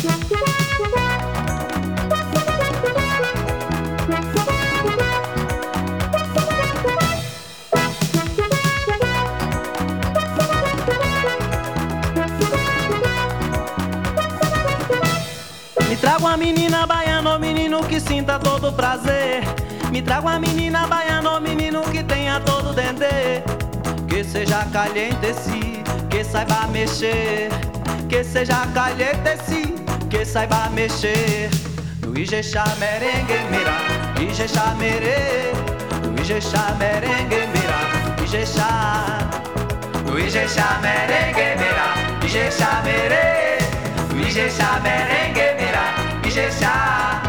Me traga uma menina baiana, menino que sinta todo prazer. Me traga uma menina baiana, menino que tenha todo dendê. Que seja caliente sim, que saiba mexer. Que seja caliente sim, que saiba mexer. No Ijexá merengue mira, Ijexá mere. No Ijexá merengue mira, Ijexá. No Ijexá merengue mira, Ijexá mere. No Ijexá merengue mira, Ijexá.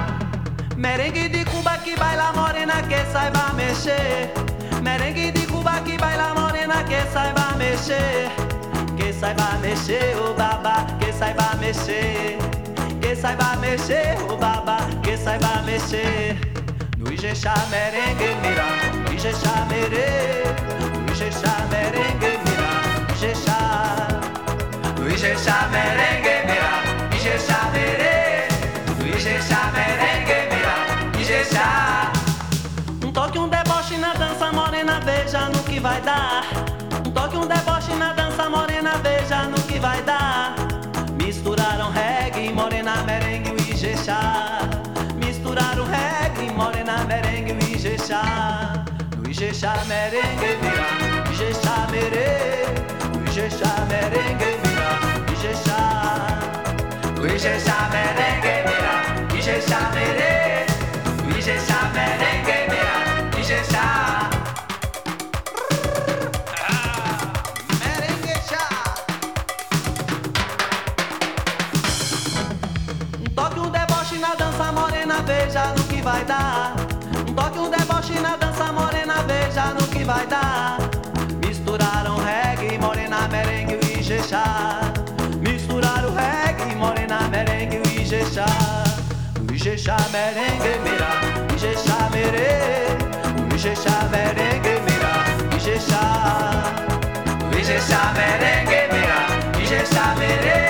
Merengue de Cuba que baila morena que saiba mexer. Merengue de Cuba que baila morena que saiba mexer. Que saiba mexer, o baba, que saiba mexer. Que saiba mexer, o baba, que saiba mexer. No Ijexá merengue mira, Ijexá mere. No Ijexá merengue mira, Ijexá. No Ijexá merengue mira, Ijexá mere. No Ijexá merengue mira, Ijexá. Um toque, um deboche na dança morena, veja no que vai dar. Um toque, um deboche na dança morena, veja no que vai dar. Misturaram reggae, No Ijexá merengue vira, Ijexá mere. No Ijexá merengue vira, Ijexá. No Ijexá merengue vira, Ijexá mere. No Ijexá merengue chá. Um toque, um deboche na dança morena, veja no que vai dar. Ijexá Misturar o reggae, morena, merengue, o Ijexá. O Ijexá, merengue, mirá Ijexá, merê O Ijexá, merengue, mirá Ijexá. O Ijexá, merengue, mirá Ijexá, merê